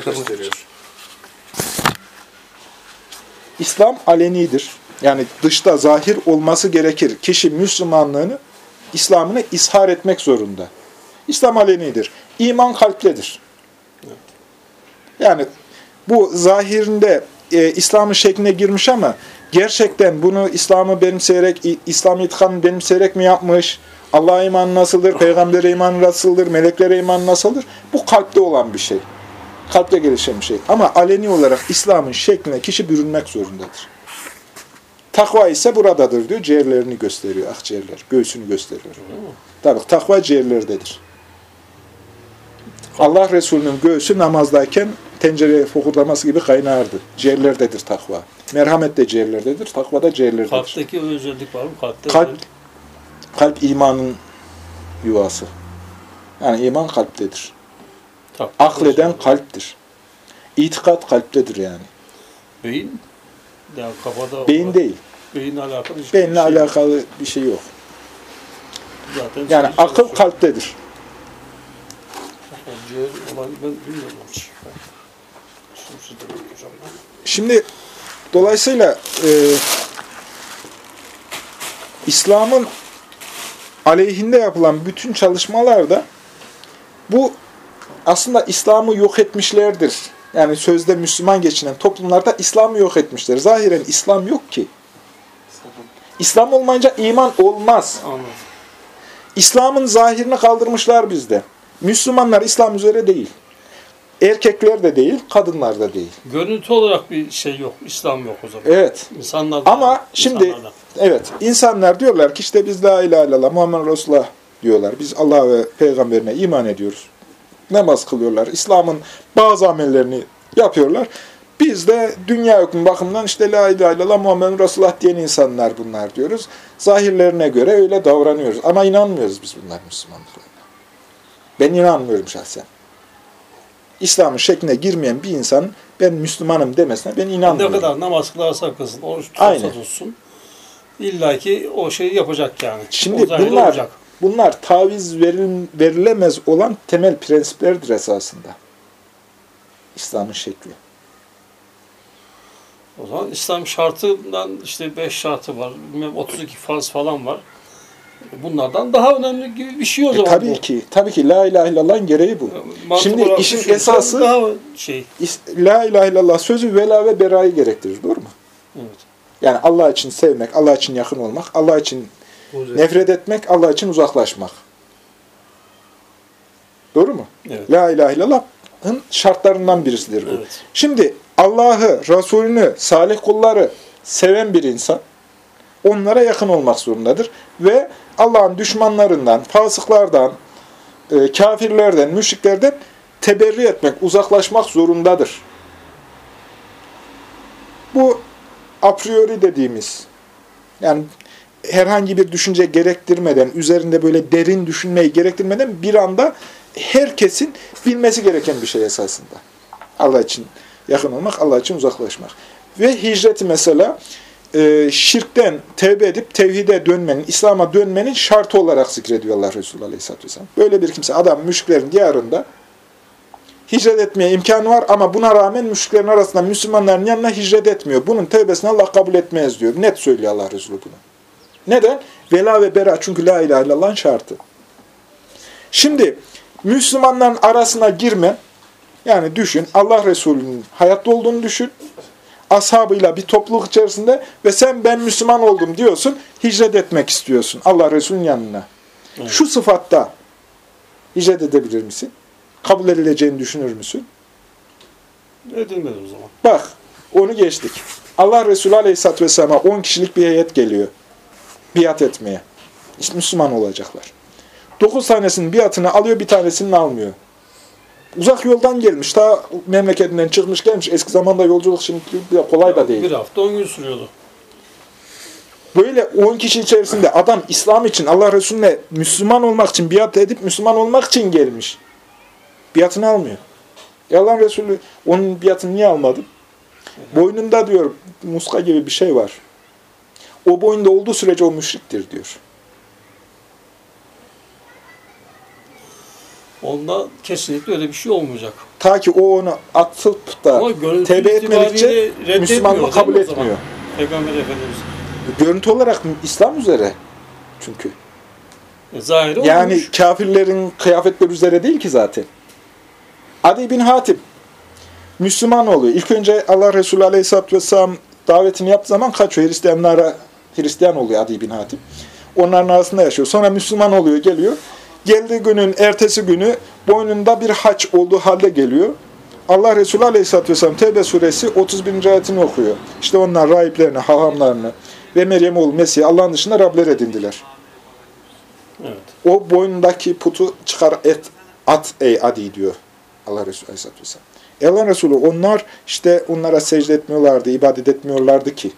gösteriyor. İslam alenidir. Yani dışta zahir olması gerekir. Kişi Müslümanlığını, İslam'ını ishar etmek zorunda. İslam alenidir. İman kalpledir. Yani bu zahirinde e, İslam'ın şekline girmiş ama gerçekten bunu İslam'ı benimseyerek, İslam itikanını benimseyerek mi yapmış? Allah'a iman nasıldır? Peygamber'e iman nasıldır? Meleklere iman nasıldır? Bu kalpte olan bir şey. Kalpte gelişen bir şey. Ama aleni olarak İslam'ın şekline kişi bürünmek zorundadır. Takva ise buradadır diyor. Ciğerlerini gösteriyor. Akciğerler. Göğsünü gösteriyor. Tabii takva ciğerlerdedir. Allah Resulü'nün göğsü namazdayken tencereye fokurdaması gibi kaynardı. Ciğerlerdedir takva. Merhamet de ciğerlerdedir. Takva da ciğerlerdedir. Kalpteki özellik var mı? Kalpte Kalp, kalp imanın yuvası. Yani iman kalptedir. Tabii. Akleden kalptir. İtikat kalptedir yani. Beyin? Yani kafada Beyin değil. Beyinle alakalı hiçbir Beyinle şey yok. alakalı bir şey yok. Zaten Yani şey- akıl kalptedir. Şimdi dolayısıyla e, İslam'ın aleyhinde yapılan bütün çalışmalarda bu aslında İslam'ı yok etmişlerdir. Yani sözde Müslüman geçinen toplumlarda İslam'ı yok etmişler. Zahiren İslam yok ki. İslam olmayınca iman olmaz. İslam'ın zahirini kaldırmışlar bizde. Müslümanlar İslam üzere değil. Erkekler de değil, kadınlar da değil. Görüntü olarak bir şey yok. İslam yok o zaman. Evet. İnsanlar Ama şimdi evet insanlar diyorlar ki işte biz la ilahe illallah Muhammed Resulullah diyorlar. Biz Allah ve peygamberine iman ediyoruz. Namaz kılıyorlar. İslam'ın bazı amellerini yapıyorlar. Biz de dünya hükmü bakımından işte la ilahe illallah Muhammed Resulullah diyen insanlar bunlar diyoruz. Zahirlerine göre öyle davranıyoruz. Ama inanmıyoruz biz bunlar Müslümanlıklarına. Ben inanmıyorum şahsen. İslam'ın şekline girmeyen bir insan ben Müslümanım demesine ben ne inanmıyorum. kadar namaz kılarsa kılsın, oruç tutarsa tutsun. İlla ki o şeyi yapacak yani. Şimdi bunlar olacak. Bunlar taviz veril, verilemez olan temel prensiplerdir esasında. İslam'ın şekli. O zaman İslam şartından işte 5 şartı var, bilmem 32 farz falan var. Bunlardan daha önemli gibi bir şey o E, zaman tabii bu. ki, tabii ki la ilahe illallah'ın gereği bu. Mantık Şimdi işin esası- daha şey. La ilahe illallah sözü vela ve berayı gerektirir. Doğru mu? Evet. Yani Allah için sevmek, Allah için yakın olmak, Allah için nefret etmek, Allah için uzaklaşmak. Doğru mu? Evet. La ilahe illallah'ın şartlarından birisidir bu. Evet. Şimdi Allah'ı, Resulünü, salih kulları seven bir insan onlara yakın olmak zorundadır. Ve Allah'ın düşmanlarından, fasıklardan, e, kafirlerden, müşriklerden teberri etmek, uzaklaşmak zorundadır. Bu a priori dediğimiz, yani herhangi bir düşünce gerektirmeden, üzerinde böyle derin düşünmeyi gerektirmeden bir anda herkesin bilmesi gereken bir şey esasında. Allah için yakın olmak, Allah için uzaklaşmak. Ve hicreti mesela e, şirkten tevbe edip tevhide dönmenin, İslam'a dönmenin şartı olarak zikrediyor Allah Resulü Aleyhisselatü Vesselam. Böyle bir kimse, adam müşriklerin diyarında hicret etmeye imkanı var ama buna rağmen müşriklerin arasında Müslümanların yanına hicret etmiyor. Bunun tevbesini Allah kabul etmez diyor. Net söylüyor Allah Resulü bunu. Neden? Vela ve bera çünkü la ilahe illallah'ın şartı. Şimdi Müslümanların arasına girme, yani düşün, Allah Resulü'nün hayatta olduğunu düşün, ashabıyla bir topluluk içerisinde ve sen ben Müslüman oldum diyorsun, hicret etmek istiyorsun Allah Resulü'nün yanına. Evet. Şu sıfatta hicret edebilir misin? Kabul edileceğini düşünür müsün? Edilmez o zaman. Bak, onu geçtik. Allah Resulü Aleyhisselatü Vesselam'a 10 kişilik bir heyet geliyor. Biat etmeye. İşte Müslüman olacaklar. 9 tanesinin biatını alıyor, bir tanesini almıyor. Uzak yoldan gelmiş, ta memleketinden çıkmış gelmiş. Eski zamanda yolculuk şimdi kolay da değil. Bir hafta 10 gün sürüyordu. Böyle 10 kişi içerisinde adam İslam için, Allah Resulüne Müslüman olmak için, biat edip Müslüman olmak için gelmiş. Biatını almıyor. E Allah Resulü onun biatını niye almadı? Boynunda diyor muska gibi bir şey var. O boyunda olduğu sürece o müşriktir diyor. Onda kesinlikle öyle bir şey olmayacak. Ta ki o onu atıp da tevbe etmedikçe Müslümanlığı kabul etmiyor. Peygamber Efendimiz. Görüntü olarak İslam üzere çünkü. E, zahiri Yani olmuş. kafirlerin kıyafetleri üzere değil ki zaten. Adi bin Hatim Müslüman oluyor. İlk önce Allah Resulü Aleyhisselatü Vesselam davetini yaptığı zaman kaçıyor. Hristiyanlara Hristiyan oluyor Adi bin Hatim. Onların arasında yaşıyor. Sonra Müslüman oluyor, geliyor. Geldiği günün ertesi günü boynunda bir haç olduğu halde geliyor. Allah Resulü Aleyhisselatü Vesselam Tevbe suresi 31. ayetini okuyor. İşte onlar rahiplerini, hahamlarını ve Meryem oğlu Mesih'i Allah'ın dışında Rabler edindiler. Evet. O boynundaki putu çıkar et, at ey adi diyor Allah Resulü Aleyhisselatü Vesselam. Allah Resulü onlar işte onlara secde etmiyorlardı, ibadet etmiyorlardı ki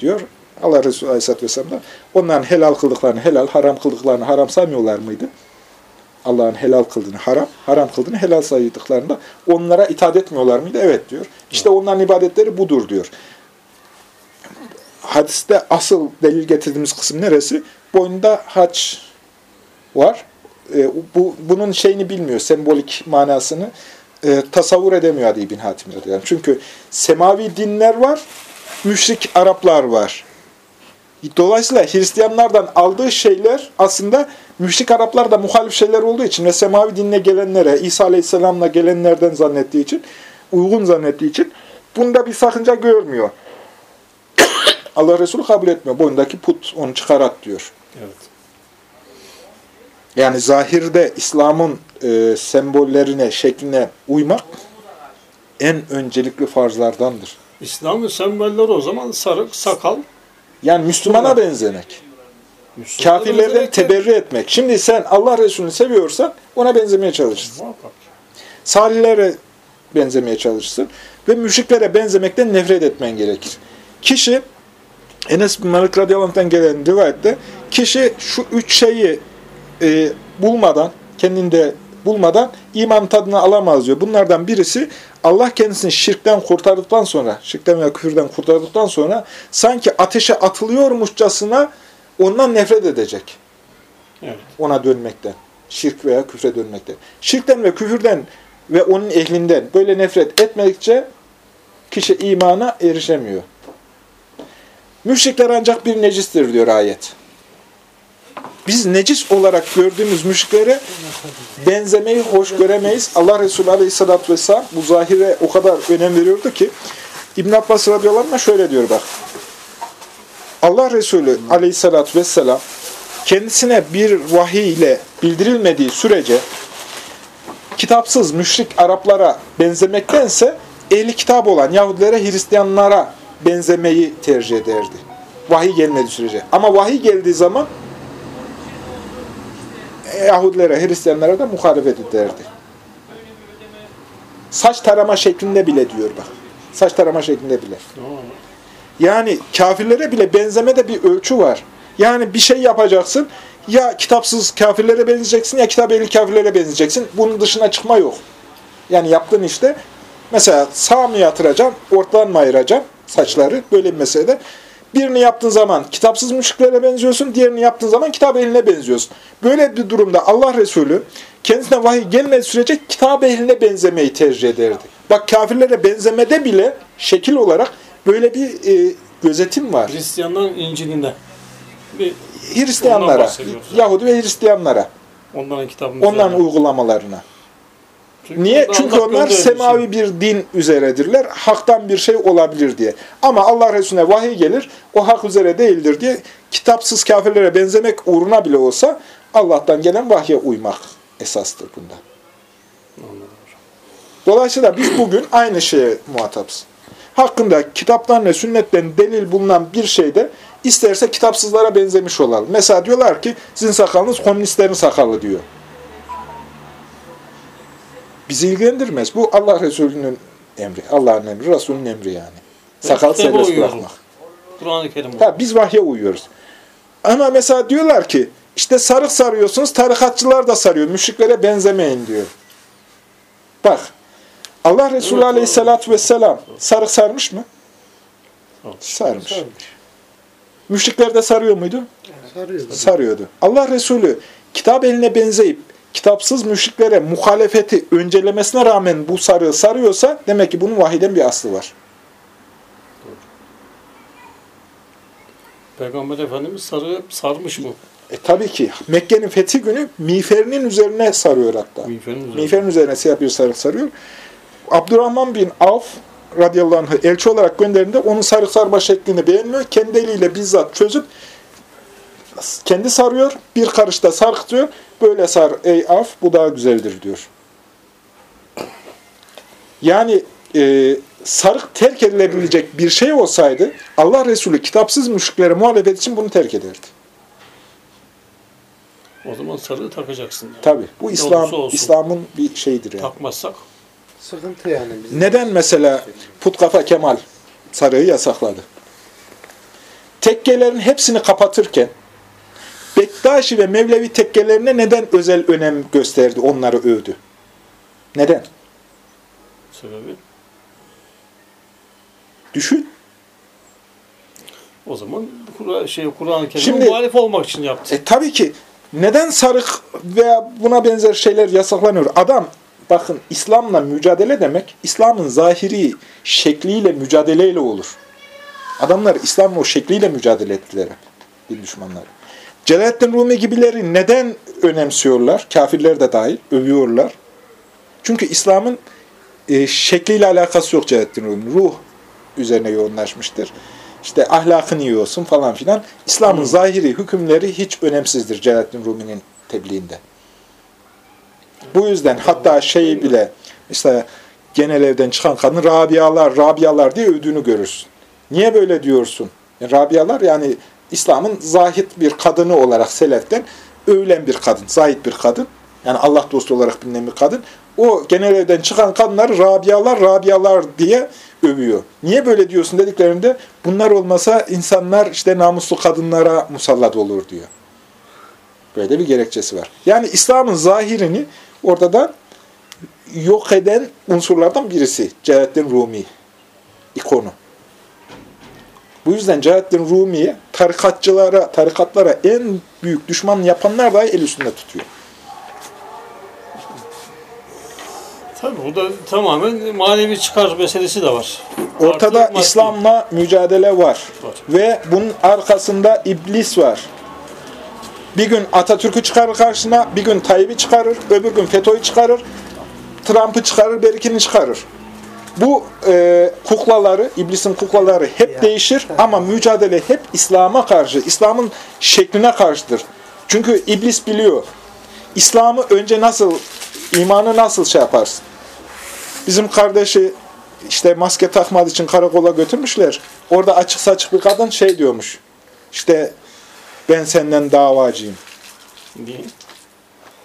diyor. Allah Resulü Aleyhisselatü Vesselam da onların helal kıldıklarını helal, haram kıldıklarını haram saymıyorlar mıydı? Allah'ın helal kıldığını haram, haram kıldığını helal saydıklarında onlara itaat etmiyorlar mıydı? Evet diyor. İşte onların ibadetleri budur diyor. Hadiste asıl delil getirdiğimiz kısım neresi? Boynunda haç var. E, bu bunun şeyini bilmiyor, sembolik manasını e, tasavvur edemiyor Adi bin Hatim yani. Çünkü semavi dinler var, müşrik Araplar var. Dolayısıyla Hristiyanlardan aldığı şeyler aslında müşrik Araplar muhalif şeyler olduğu için ve semavi dinine gelenlere, İsa Aleyhisselam'la gelenlerden zannettiği için, uygun zannettiği için bunda bir sakınca görmüyor. Allah Resulü kabul etmiyor. Boyundaki put onu çıkarat diyor. Evet. Yani zahirde İslam'ın e, sembollerine, şekline uymak en öncelikli farzlardandır. İslam'ın sembolleri o zaman sarık, sakal. Yani Müslümana benzemek. Kafirlerden teberri etmek. Şimdi sen Allah Resulü'nü seviyorsan ona benzemeye çalışırsın. Salihlere benzemeye çalışırsın. Ve müşriklere benzemekten nefret etmen gerekir. Kişi, Enes bin Malik radıyallahu anh'tan gelen rivayette, kişi şu üç şeyi e, bulmadan, kendinde bulmadan iman tadını alamaz diyor. Bunlardan birisi Allah kendisini şirkten kurtardıktan sonra, şirkten veya küfürden kurtardıktan sonra sanki ateşe atılıyormuşçasına ondan nefret edecek. Evet. Ona dönmekten. Şirk veya küfre dönmekten. Şirkten ve küfürden ve onun ehlinden böyle nefret etmedikçe kişi imana erişemiyor. Müşrikler ancak bir necistir diyor ayet. Biz necis olarak gördüğümüz müşriklere benzemeyi hoş göremeyiz. Allah Resulü Aleyhisselatü Vesselam bu zahire o kadar önem veriyordu ki İbn Abbas radıyallahu şöyle diyor bak. Allah Resulü Aleyhisselatü Vesselam kendisine bir vahiy ile bildirilmediği sürece kitapsız müşrik Araplara benzemektense ehli kitap olan Yahudilere, Hristiyanlara benzemeyi tercih ederdi. Vahiy gelmediği sürece. Ama vahiy geldiği zaman Yahudilere, Hristiyanlara da muhalefet ederdi. Saç tarama şeklinde bile diyor bak. Saç tarama şeklinde bile. Yani kafirlere bile benzemede bir ölçü var. Yani bir şey yapacaksın, ya kitapsız kafirlere benzeyeceksin ya kitap ehli kafirlere benzeyeceksin. Bunun dışına çıkma yok. Yani yaptığın işte, mesela sağ mı yatıracaksın, ortadan mı ayıracaksın saçları, böyle bir meselede. Birini yaptığın zaman kitapsız müşriklere benziyorsun, diğerini yaptığın zaman kitap ehline benziyorsun. Böyle bir durumda Allah Resulü kendisine vahiy gelmediği sürece kitap ehline benzemeyi tercih ederdi. Bak kafirlere benzemede bile şekil olarak böyle bir e, gözetim var. Hristiyanların İncil'inde bir Hristiyanlara. Yahudi ve Hristiyanlara, onların kitabının onların uygulamalarına. Çünkü Niye? Çünkü onlar semavi şey. bir din üzeredirler. Haktan bir şey olabilir diye. Ama Allah Resulüne vahiy gelir, o hak üzere değildir diye kitapsız kafirlere benzemek uğruna bile olsa Allah'tan gelen vahye uymak esastır bunda. Dolayısıyla biz bugün aynı şeye muhatapız. Hakkında kitaptan ve sünnetten delil bulunan bir şeyde isterse kitapsızlara benzemiş olalım. Mesela diyorlar ki sizin sakalınız komünistlerin sakalı diyor. Bizi ilgilendirmez. Bu Allah Resulü'nün emri. Allah'ın emri, Resulünün emri yani. Sakal kitaba serbest bırakmak. Kur'an-ı Kerim. Ha, biz vahye uyuyoruz. Ama mesela diyorlar ki işte sarık sarıyorsunuz, tarikatçılar da sarıyor. Müşriklere benzemeyin diyor. Bak, Allah Resulü Evet, Aleyhisselatü Vesselam sarık sarmış mı? Sarmış. Sarmış. Müşrikler de sarıyor muydu? Sarıyordu. Sarıyordu. Allah Resulü kitap eline benzeyip kitapsız müşriklere muhalefeti öncelemesine rağmen bu sarığı sarıyorsa demek ki bunun vahiden bir aslı var. Peygamber Efendimiz sarı sarmış mı? E tabii ki Mekke'nin fethi günü miğferinin üzerine sarıyor hatta. Miğferin üzerine. Miğferin üzerine siyah bir sarık sarıyor. Abdurrahman bin Avf radıyallahu anh elçi olarak gönderdiğinde onun sarık sarma şeklini beğenmiyor. Kendi eliyle bizzat çözüp kendi sarıyor. Bir karışta sarkıtıyor. Böyle sar ey Avf bu daha güzeldir diyor. Yani e, sarık terk edilebilecek bir şey olsaydı Allah Resulü kitapsız müşriklere muhalefet için bunu terk ederdi. O zaman sarığı takacaksın. Yani. Tabi. Bu Ne İslam. İslam'ın bir şeyidir yani. Takmazsak Sıkıntı yani. Bizim Neden mesela Putkafa Kemal sarığı yasakladı? Tekkelerin hepsini kapatırken Bektaşi ve Mevlevi tekkelerine neden özel önem gösterdi, onları övdü? Neden? sebebi Düşün. o zaman Kur'an şey Kur'an-ı Kerim'e muhalif olmak için yaptı. E tabii ki neden sarık veya buna benzer şeyler yasaklanıyor? Adam bakın İslam'la mücadele demek İslam'ın zahiri şekliyle mücadeleyle olur. Adamlar İslam'la o şekliyle mücadele ettiler. Din düşmanları. Celalettin Rumi gibileri neden önemsiyorlar? Kafirler de dahil övüyorlar. Çünkü İslam'ın e, şekliyle alakası yok Celalettin Rumi. Ruh üzerine yoğunlaşmıştır. İşte ahlakını iyi olsun falan filan. İslam'ın zahiri hükümleri hiç önemsizdir Celalettin Rumi'nin tebliğinde. Bu yüzden hatta şeyi bile mesela genel evden çıkan kadın Rabialar, Rabialar diye övdüğünü görürsün. Niye böyle diyorsun? Yani Rabialar yani İslam'ın zahit bir kadını olarak seleften övülen bir kadın, zahit bir kadın. Yani Allah dostu olarak bilinen bir kadın. O genel evden çıkan kadınları Rabialar, Rabialar diye övüyor. Niye böyle diyorsun dediklerinde bunlar olmasa insanlar işte namuslu kadınlara musallat olur diyor. Böyle bir gerekçesi var. Yani İslam'ın zahirini ortada yok eden unsurlardan birisi. Celalettin Rumi ikonu. Bu yüzden Celalettin Rumi'yi tarikatçılara, tarikatlara en büyük düşman yapanlar dahi el üstünde tutuyor. Tabii burada tamamen manevi çıkar meselesi de var. Ortada Artı maddi. İslam'la mücadele var. Var. Ve bunun arkasında iblis var. Bir gün Atatürk'ü çıkarır karşısına, bir gün Tayyip'i çıkarır, öbür gün FETÖ'yü çıkarır, Trump'ı çıkarır, Berkin'i çıkarır. Bu e, kuklaları, iblisin kuklaları hep değişir ama mücadele hep İslam'a karşı, İslam'ın şekline karşıdır. Çünkü iblis biliyor. İslam'ı önce nasıl, imanı nasıl şey yaparsın? Bizim kardeşi işte maske takmadığı için karakola götürmüşler. Orada açık saçık bir kadın şey diyormuş. İşte ben senden davacıyım. Niye?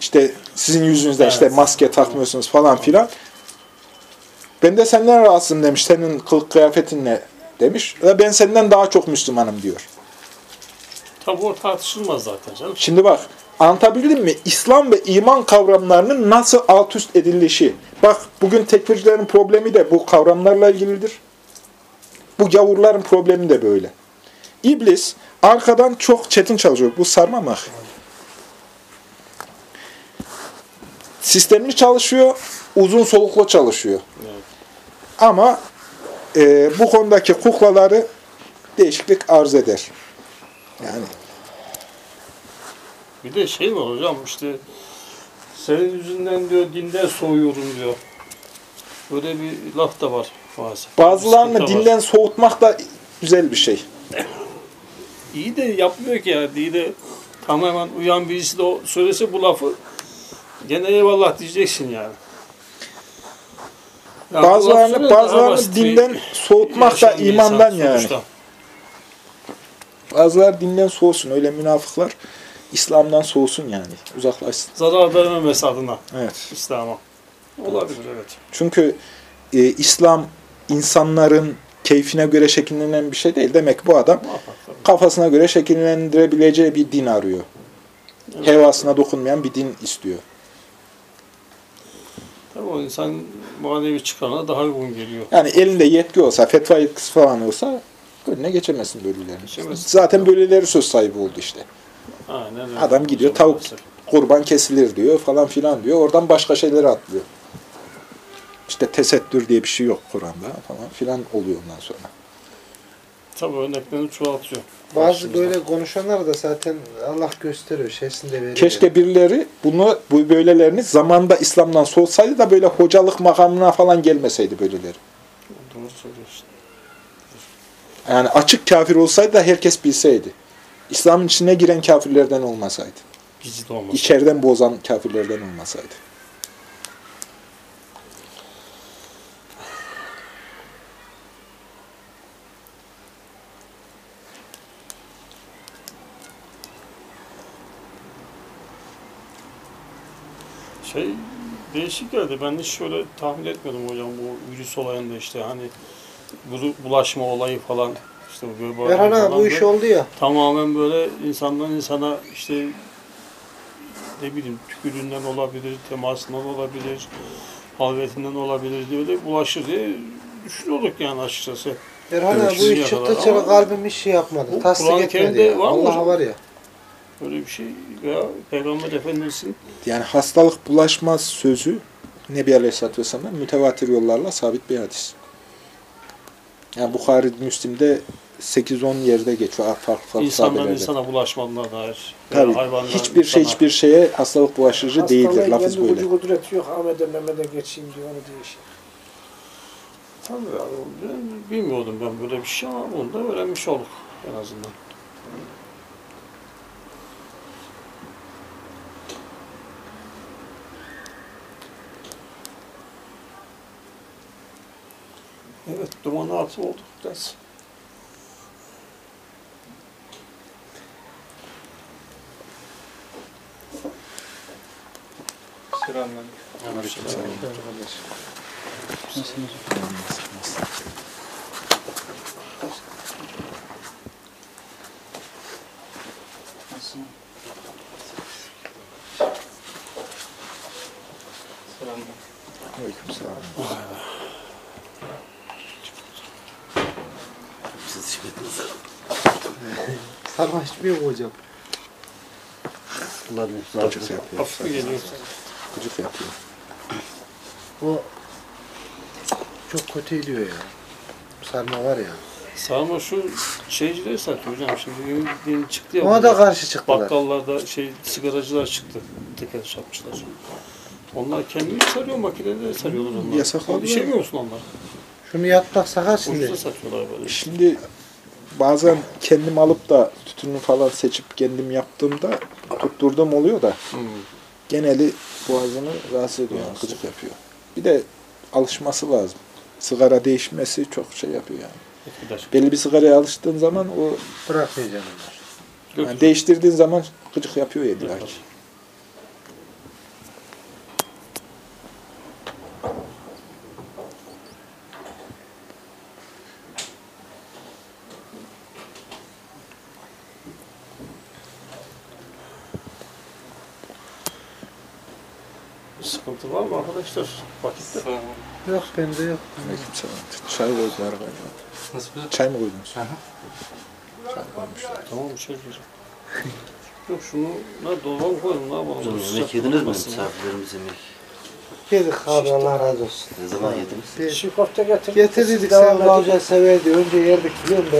İşte sizin yüzünüzden Evet. işte maske takmıyorsunuz falan filan. Ben de senden rahatsızım demiş. Senin kılık kıyafetinle demiş. Ve ben senden daha çok Müslümanım diyor. Tabii o tartışılmaz zaten canım. Şimdi bak anlatabildim mi? İslam ve iman kavramlarının nasıl alt üst edilişi. Bak bugün tekfircilerin problemi de bu kavramlarla ilgilidir. Bu gavurların problemi de böyle. İblis arkadan çok çetin çalışıyor. Bu sarmamak. Sistemli çalışıyor, uzun soluklu çalışıyor. Ama e, bu konudaki kuklaları değişiklik arz eder. Yani Bir de şey var hocam işte senin yüzünden diyor dinden soğuyorum diyor. Böyle bir laf da var maalesef. Bazılarını var. dinden soğutmak da güzel bir şey. İyi de yapmıyor ki yani. İyi de tamamen uyan birisi de o söylese bu lafı gene eyvallah diyeceksin yani. Yani Bazılarını, bazılarını dinden soğutmak da imandan insan yani. sonuçta. Bazılar dinden soğusun. Öyle münafıklar İslam'dan soğusun yani. Uzaklaşsın. Zarar vermemesi adına Evet. İslam'a. Olabilir evet. Çünkü e, İslam insanların keyfine göre şekillenen bir şey değil. Demek ki bu adam kafasına göre şekillendirebileceği bir din arıyor. Hevasına dokunmayan bir din istiyor. Tabii o insan manevi çıkarına daha uygun geliyor. Yani elinde yetki olsa, fetva yetkisi falan olsa önüne geçemezsin böylelerini. Geçemezsin. Zaten böyleleri söz sahibi oldu işte. Aynen öyle. Adam gidiyor Hocam tavuk maalesef. kurban kesilir diyor falan filan diyor. Oradan başka şeyleri atlıyor. İşte tesettür diye bir şey yok Kur'an'da falan filan oluyor ondan sonra. Tabii örneklerini çoğaltıyor. Bazı Karşımızda. böyle konuşanlar da zaten Allah gösteriyor. Şeysinde veriyor. Keşke birileri bunu bu böylelerini zamanda İslam'dan soğutsaydı da böyle hocalık makamına falan gelmeseydi böyleleri. Doğru söylüyorsun. Yani açık kafir olsaydı da herkes bilseydi. İslam'ın içine giren kafirlerden olmasaydı. Gizli de olmaz. İçeriden bozan kafirlerden olmasaydı. Şey değişik geldi. Ben hiç şöyle tahmin etmedim hocam bu virüs olayında işte hani bu bulaşma olayı falan işte bu böyle Erhan abi bu iş oldu ya. tamamen böyle insandan insana işte ne bileyim tükürüğünden olabilir, temasından olabilir, halvetinden olabilir diye öyle bulaşır diye düşünüyorduk yani açıkçası. Erhan abi bu iş çıktıkça ama- kalbim hiç şey yapmadı. Tasdik etmedi ya. Allah var ya. Öyle bir şey veya Peygamber Efendimiz'in Yani hastalık bulaşmaz sözü Nebi Aleyhisselatü Vesselam'dan mütevatir yollarla sabit bir hadis. Yani Bukhari Müslim'de 8-10 yerde geçiyor. Farklı farklı insandan sahabelerde. insana bulaşmadığına dair Tabii. hayvandan Hiçbir şey insana- hiçbir şeye hastalık bulaşıcı değildir. Hastalığın Lafız böyle. gücü kudreti yok. Ahmet'e Mehmet'e geçeyim diyor onu değişiyor. Tabii abi, ben bilmiyordum ben böyle bir şey ama bunu da öğrenmiş olduk en azından. Evet, duman altı olduk biraz. Aleykümselam. Sarma içmiyor mu hocam? Gıcık yapıyor. Hafif geliyor. Gıcık yapıyor. Bu çok kötü ediyor ya. Sarma var ya. Sarma şu şeycileri satıyor hocam şimdi yeni, yeni çıktı ya. Ona da bunlar. karşı çıktılar. Bakkallarda şey sigaracılar çıktı. Teker satmışlar. Onlar kendini sarıyor makinede sarıyorlar onlar. Yasakladılar. İşemiyor musun onlar? Şunu yapmak sakat şimdi. Ucuza satıyorlar böyle. Şimdi bazen kendim alıp da tütünü falan seçip kendim yaptığımda tutturduğum oluyor da Hmm. geneli boğazını rahatsız ediyor. Gıcık yapıyor. Bir de alışması lazım. Sigara değişmesi çok şey yapıyor yani. Belli bir sigaraya alıştığın zaman o Bırakmayacaksın yani değiştirdiğin zaman gıcık yapıyor ya illa Sıkıntı var mı arkadaşlar? Vakitte. Yok bende yok. Aleykümselam. Çay koydular galiba. Nasıl bir Çay mı koydunuz? Tamam bir şey diyeceğim. Yok şunu ne dolaba koyun ne yapalım? Hocam yemek yediniz mi? Misafirlerimiz yemek. Yedik abi Allah razı olsun. Ne zaman yediniz? Bir Çiğ köfte getirdik. Getirdik edin. Hoca severdi. Önce yerdik biliyor musun